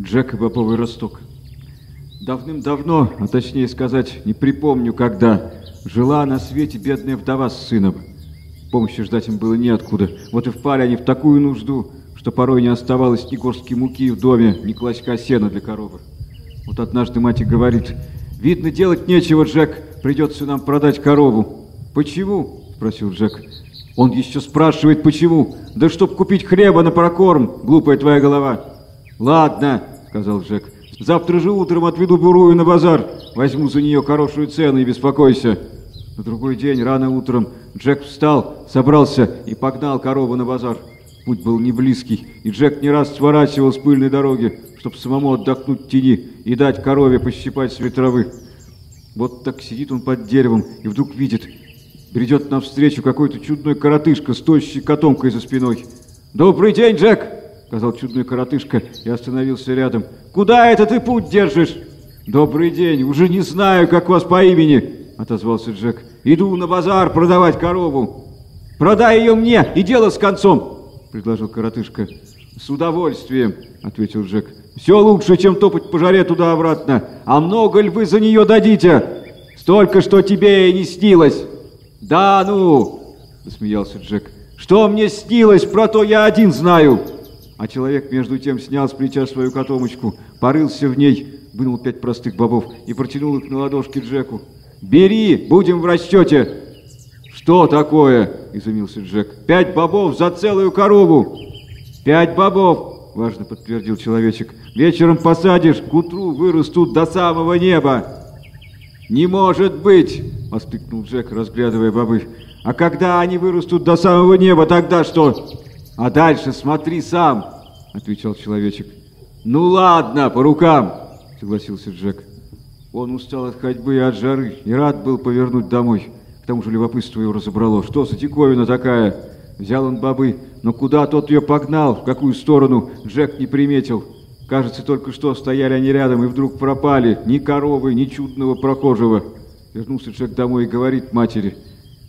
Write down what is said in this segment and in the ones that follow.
Джек и Бобовый Росток. Давным-давно, а точнее сказать, не припомню, когда, жила на свете бедная вдова с сыном. Помощи ждать им было неоткуда. Вот и впали они в такую нужду, что порой не оставалось ни горстки муки в доме, ни клочка сена для коровы. Вот однажды мать и говорит, «Видно, делать нечего, Джек, придется нам продать корову». «Почему?» – спросил Джек. Он еще спрашивает, почему. Да чтоб купить хлеба на прокорм, глупая твоя голова. Ладно, сказал Джек. Завтра же утром отведу Бурую на базар. Возьму за нее хорошую цену и беспокойся. На другой день, рано утром, Джек встал, собрался и погнал корову на базар. Путь был не близкий, и Джек не раз сворачивал с пыльной дороги, чтобы самому отдохнуть тени и дать корове пощипать с ветровы. Вот так сидит он под деревом и вдруг видит, Бредет навстречу какой-то чудной коротышка с тощей котомкой за спиной. «Добрый день, Джек!» — сказал чудной коротышка и остановился рядом. «Куда это ты путь держишь?» «Добрый день! Уже не знаю, как вас по имени!» — отозвался Джек. «Иду на базар продавать корову!» «Продай ее мне, и дело с концом!» — предложил коротышка. «С удовольствием!» — ответил Джек. «Все лучше, чем топать по жаре туда-обратно. А много ли вы за нее дадите? Столько, что тебе и не снилось!» «Да ну!» – засмеялся Джек. «Что мне снилось, про то я один знаю!» А человек между тем снял с плеча свою котомочку, порылся в ней, вынул пять простых бобов и протянул их на ладошки Джеку. «Бери, будем в расчете!» «Что такое?» – изумился Джек. «Пять бобов за целую корову!» «Пять бобов!» – важно подтвердил человечек. «Вечером посадишь, к утру вырастут до самого неба!» «Не может быть!» — воскликнул Джек, разглядывая бобы. «А когда они вырастут до самого неба, тогда что?» «А дальше смотри сам!» — отвечал человечек. «Ну ладно, по рукам!» — согласился Джек. Он устал от ходьбы и от жары и рад был повернуть домой. К тому же любопытство его разобрало. Что за диковина такая? Взял он бобы, но куда тот ее погнал, в какую сторону, Джек не приметил. Кажется, только что стояли они рядом и вдруг пропали. Ни коровы, ни чудного прохожего. Вернулся Джек домой и говорит матери.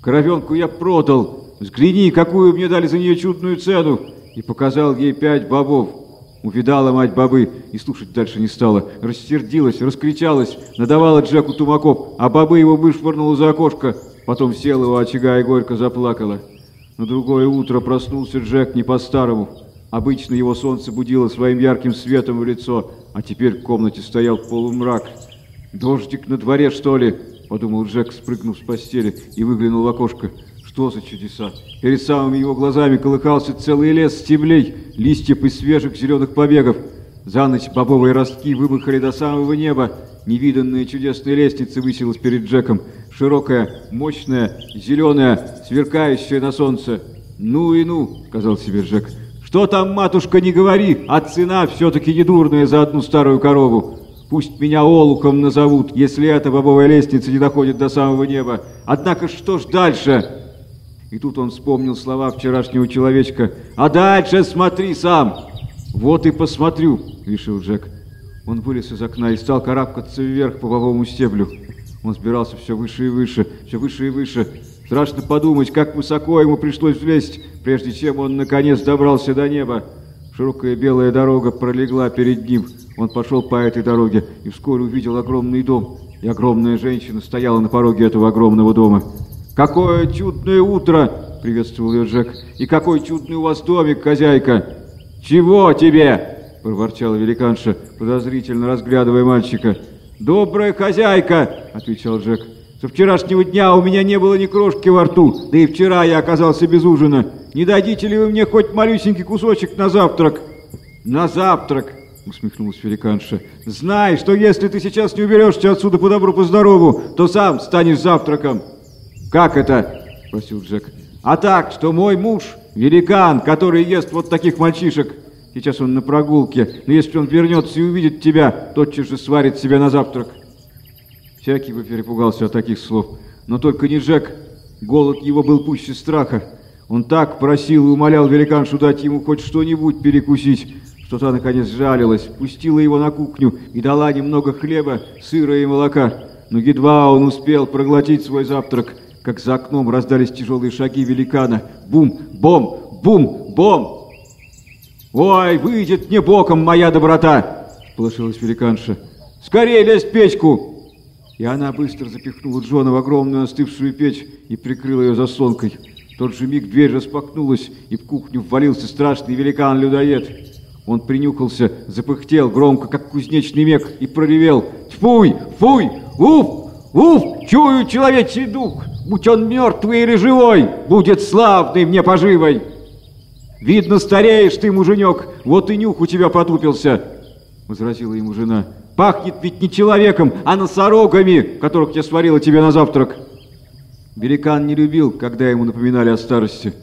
«Коровенку я продал. Взгляни, какую мне дали за нее чудную цену!» И показал ей пять бобов. Увидала мать бобы и слушать дальше не стала. Рассердилась, раскричалась, надавала Джеку тумаков, а бобы его вышвырнула за окошко. Потом села у очага и горько заплакала. На другое утро проснулся Джек не по-старому. Обычно его солнце будило своим ярким светом в лицо, а теперь в комнате стоял полумрак. «Дождик на дворе, что ли?» – подумал Джек, спрыгнув с постели и выглянул в окошко. Что за чудеса? Перед самыми его глазами колыхался целый лес стеблей, листьев и свежих зеленых побегов. За ночь бобовые ростки вымахали до самого неба. Невиданная чудесная лестница высилась перед Джеком. Широкая, мощная, зеленая, сверкающая на солнце. «Ну и ну!» – сказал себе Джек. Что там, матушка, не говори, а цена все-таки недурная за одну старую корову. Пусть меня Олуком назовут, если эта бобовая лестница не доходит до самого неба. Однако что ж дальше?» И тут он вспомнил слова вчерашнего человечка. «А дальше смотри сам!» «Вот и посмотрю», — решил Джек. Он вылез из окна и стал карабкаться вверх по бобовому стеблю. Он сбирался все выше и выше, все выше и выше. Страшно подумать, как высоко ему пришлось влезть, прежде чем он наконец добрался до неба. Широкая белая дорога пролегла перед ним. Он пошел по этой дороге и вскоре увидел огромный дом. И огромная женщина стояла на пороге этого огромного дома. «Какое чудное утро!» — приветствовал ее Джек. «И какой чудный у вас домик, хозяйка!» «Чего тебе?» — проворчала великанша, подозрительно разглядывая мальчика. «Добрая хозяйка!» — отвечал Джек. Со вчерашнего дня у меня не было ни крошки во рту, да и вчера я оказался без ужина. Не дадите ли вы мне хоть малюсенький кусочек на завтрак?» «На завтрак!» — усмехнулась великанша. «Знай, что если ты сейчас не уберешься отсюда по добру, по здорову, то сам станешь завтраком!» «Как это?» — спросил Джек. «А так, что мой муж — великан, который ест вот таких мальчишек. Сейчас он на прогулке, но если он вернется и увидит тебя, тотчас же сварит себя на завтрак». Всякий бы перепугался от таких слов. Но только не Джек. Голод его был пуще страха. Он так просил и умолял великаншу дать ему хоть что-нибудь перекусить, что та, наконец, жалилась, пустила его на кухню и дала немного хлеба, сыра и молока. Но едва он успел проглотить свой завтрак, как за окном раздались тяжелые шаги великана. Бум, бом, бум, бом! «Ой, выйдет мне боком моя доброта!» Всполошилась великанша. «Скорее лезь в печку!» И она быстро запихнула Джона в огромную остывшую печь и прикрыла ее заслонкой. В тот же миг дверь распахнулась, и в кухню ввалился страшный великан-людоед. Он принюхался, запыхтел громко, как кузнечный мех, и проревел. «Тьфуй! Фуй! Уф! Уф! Чую человечий дух! Будь он мертвый или живой, будет славный мне поживой!» «Видно, стареешь ты, муженек, вот и нюх у тебя потупился!» Возразила ему жена. «Пахнет ведь не человеком, а носорогами, которых я сварила тебе на завтрак!» Великан не любил, когда ему напоминали о старости.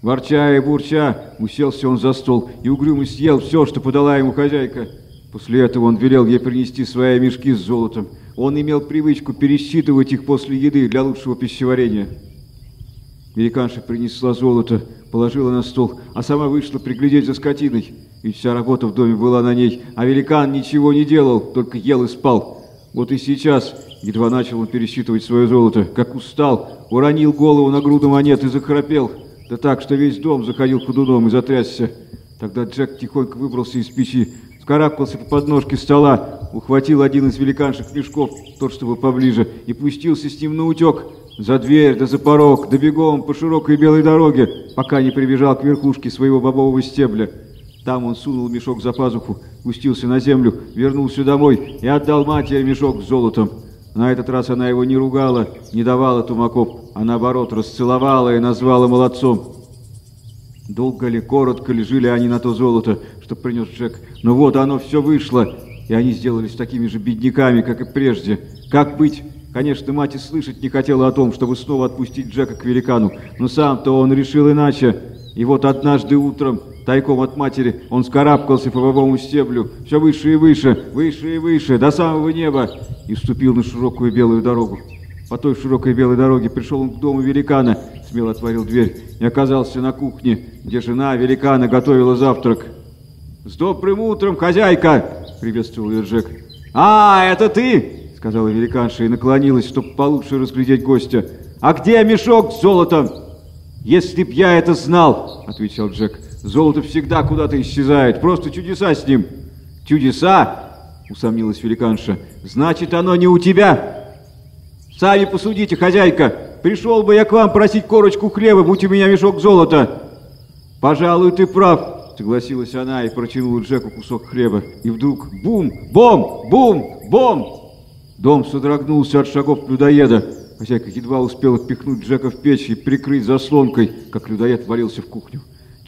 Ворча и бурча, уселся он за стол и угрюмо съел все, что подала ему хозяйка. После этого он велел ей принести свои мешки с золотом. Он имел привычку пересчитывать их после еды для лучшего пищеварения. Великанша принесла золото, положила на стол, а сама вышла приглядеть за скотиной. Ведь вся работа в доме была на ней, а великан ничего не делал, только ел и спал. Вот и сейчас, едва начал он пересчитывать свое золото, как устал, уронил голову на груду монет и захрапел. Да так, что весь дом заходил ходуном и затрясся. Тогда Джек тихонько выбрался из печи, вскарабкался по подножке стола, ухватил один из великанших мешков, тот, что был поближе, и пустился с ним на утек. За дверь, да за порог, да бегом по широкой белой дороге, пока не прибежал к верхушке своего бобового стебля. Там он сунул мешок за пазуху, пустился на землю, вернулся домой и отдал матери мешок с золотом. На этот раз она его не ругала, не давала тумаков, а наоборот расцеловала и назвала молодцом. Долго ли, коротко ли жили они на то золото, что принес Джек, но вот оно все вышло, и они сделались такими же бедняками, как и прежде. Как быть? Конечно, мать и слышать не хотела о том, чтобы снова отпустить Джека к великану, но сам-то он решил иначе. И вот однажды утром, тайком от матери, он скарабкался по бобовому стеблю, все выше и выше, выше и выше, до самого неба, и вступил на широкую белую дорогу. По той широкой белой дороге пришел он к дому великана, смело отворил дверь и оказался на кухне, где жена великана готовила завтрак. «С добрым утром, хозяйка!» — приветствовал ее Джек. «А, это ты!» — сказала великанша и наклонилась, чтобы получше разглядеть гостя. «А где мешок с золотом?» «Если б я это знал!» — отвечал Джек. «Золото всегда куда-то исчезает, просто чудеса с ним!» «Чудеса?» — усомнилась великанша. «Значит, оно не у тебя!» Сами посудите, хозяйка. Пришел бы я к вам просить корочку хлеба, будь у меня мешок золота. Пожалуй, ты прав, согласилась она и протянула Джеку кусок хлеба. И вдруг бум, бом, бум, бом. Дом содрогнулся от шагов людоеда. Хозяйка едва успела впихнуть Джека в печь и прикрыть заслонкой, как людоед валился в кухню.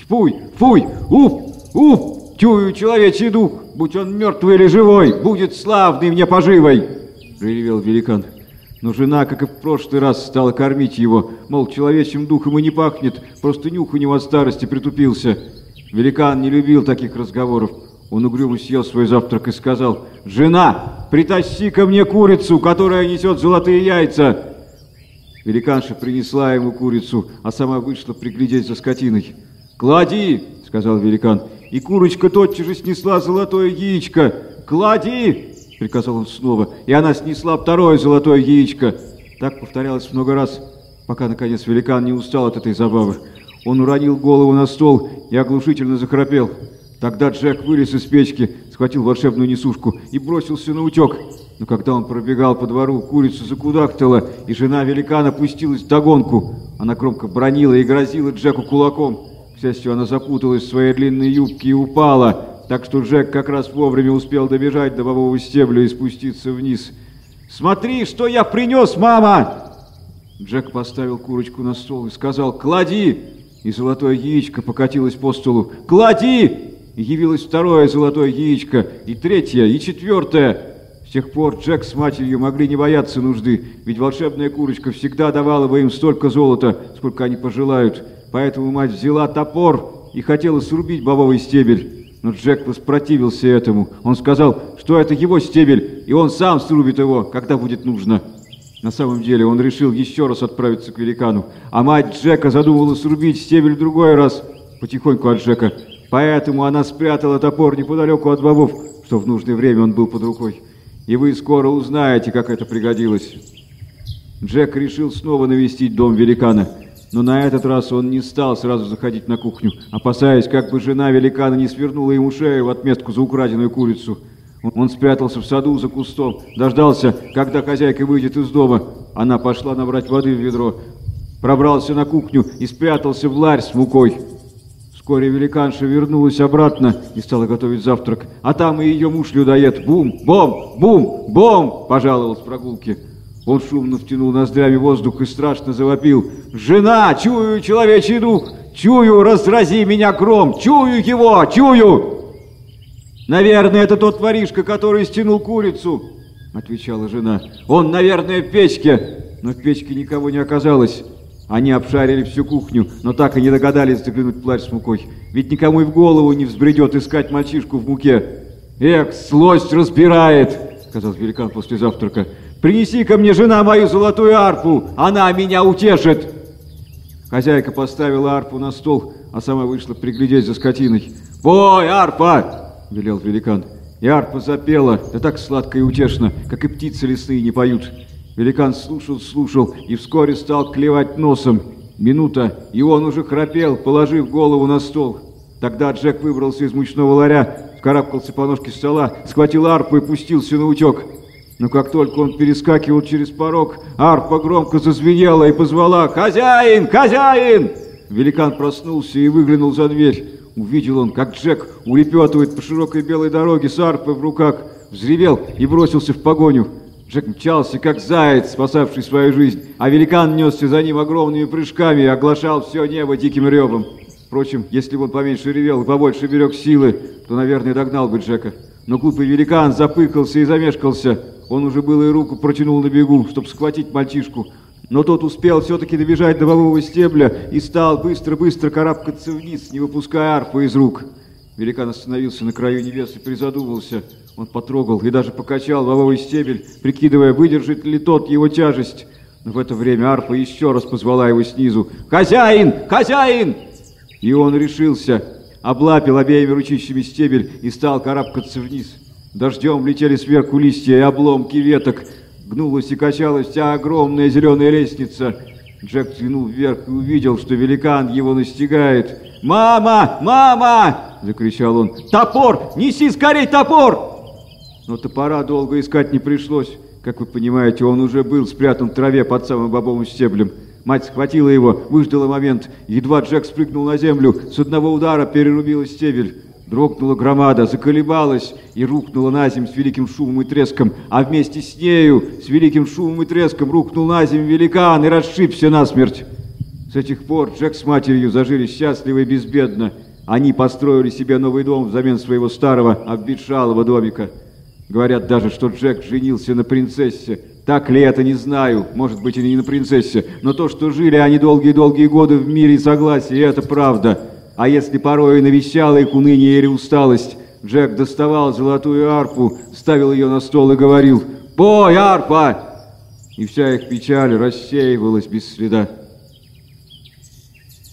Фуй, фуй, уф, уф, чую человечий дух, будь он мертвый или живой, будет славный мне поживой, проревел великан. Но жена, как и в прошлый раз, стала кормить его, мол, человечьим духом и не пахнет, просто нюх у него от старости притупился. Великан не любил таких разговоров. Он угрюмо съел свой завтрак и сказал, «Жена, притащи ко мне курицу, которая несет золотые яйца!» Великанша принесла ему курицу, а сама вышла приглядеть за скотиной. «Клади!» — сказал великан, и курочка тотчас же снесла золотое яичко. «Клади!» — приказал он снова, и она снесла второе золотое яичко. Так повторялось много раз, пока, наконец, великан не устал от этой забавы. Он уронил голову на стол и оглушительно захрапел. Тогда Джек вылез из печки, схватил волшебную несушку и бросился на утек. Но когда он пробегал по двору, курица закудахтала, и жена великана пустилась в догонку. Она громко бронила и грозила Джеку кулаком. К счастью, она запуталась в своей длинной юбке и упала, так что Джек как раз вовремя успел добежать до бобового стебля и спуститься вниз. «Смотри, что я принес, мама!» Джек поставил курочку на стол и сказал «Клади!» И золотое яичко покатилось по столу. «Клади!» И явилось второе золотое яичко, и третье, и четвертое. С тех пор Джек с матерью могли не бояться нужды, ведь волшебная курочка всегда давала бы им столько золота, сколько они пожелают. Поэтому мать взяла топор и хотела срубить бобовый стебель. Но Джек воспротивился этому. Он сказал, что это его стебель, и он сам срубит его, когда будет нужно. На самом деле он решил еще раз отправиться к великану, а мать Джека задумала срубить стебель другой раз, потихоньку от Джека. Поэтому она спрятала топор неподалеку от бобов, что в нужное время он был под рукой. И вы скоро узнаете, как это пригодилось. Джек решил снова навестить дом великана – но на этот раз он не стал сразу заходить на кухню, опасаясь, как бы жена великана не свернула ему шею в отместку за украденную курицу. Он спрятался в саду за кустом, дождался, когда хозяйка выйдет из дома. Она пошла набрать воды в ведро, пробрался на кухню и спрятался в ларь с мукой. Вскоре великанша вернулась обратно и стала готовить завтрак. А там и ее муж-людоед. Бум, бом, бум, бом, пожаловал с прогулки. Он шумно втянул ноздрями воздух и страшно завопил. «Жена, чую человечий дух! Чую, разрази меня гром! Чую его, чую!» «Наверное, это тот воришка, который стянул курицу!» Отвечала жена. «Он, наверное, в печке!» Но в печке никого не оказалось. Они обшарили всю кухню, но так и не догадались заглянуть в плащ с мукой. Ведь никому и в голову не взбредет искать мальчишку в муке. «Эх, злость разбирает!» — сказал великан после завтрака. «Принеси ко мне, жена, мою золотую арфу! Она меня утешит!» Хозяйка поставила арфу на стол, а сама вышла приглядеть за скотиной. «Пой, арфа!» — велел великан. И арфа запела, да так сладко и утешно, как и птицы лесные не поют. Великан слушал, слушал и вскоре стал клевать носом. Минута, и он уже храпел, положив голову на стол. Тогда Джек выбрался из мучного ларя, вскарабкался по ножке стола, схватил арпу и пустился на утек. Но как только он перескакивал через порог, арпа громко зазвенела и позвала «Хозяин! Хозяин!» Великан проснулся и выглянул за дверь. Увидел он, как Джек улепетывает по широкой белой дороге с арпой в руках, взревел и бросился в погоню. Джек мчался, как заяц, спасавший свою жизнь, а великан несся за ним огромными прыжками и оглашал все небо диким ревом. Впрочем, если бы он поменьше ревел и побольше берег силы, то, наверное, догнал бы Джека. Но глупый великан запыкался и замешкался. Он уже было и руку протянул на бегу, чтобы схватить мальчишку. Но тот успел все-таки добежать до бобового стебля и стал быстро-быстро карабкаться вниз, не выпуская арфу из рук. Великан остановился на краю небес и призадумался – он потрогал и даже покачал бобовый стебель, прикидывая, выдержит ли тот его тяжесть. Но в это время арфа еще раз позвала его снизу. «Хозяин! Хозяин!» И он решился, облапил обеими ручищами стебель и стал карабкаться вниз. Дождем летели сверху листья и обломки веток. Гнулась и качалась вся огромная зеленая лестница. Джек взглянул вверх и увидел, что великан его настигает. «Мама! Мама!» – закричал он. «Топор! Неси скорей топор!» Но топора долго искать не пришлось. Как вы понимаете, он уже был спрятан в траве под самым бобовым стеблем. Мать схватила его, выждала момент. Едва Джек спрыгнул на землю, с одного удара перерубила стебель. Дрогнула громада, заколебалась и рухнула на землю с великим шумом и треском, а вместе с нею, с великим шумом и треском, рухнул на землю великан и расшибся насмерть. С этих пор Джек с матерью зажили счастливо и безбедно. Они построили себе новый дом взамен своего старого обветшалого домика. Говорят даже, что Джек женился на принцессе. Так ли это, не знаю. Может быть, и не на принцессе. Но то, что жили они долгие-долгие годы в мире и согласии, это правда. А если порой навещала их уныние или усталость, Джек доставал золотую арпу, ставил ее на стол и говорил «Пой, арпа!» И вся их печаль рассеивалась без следа.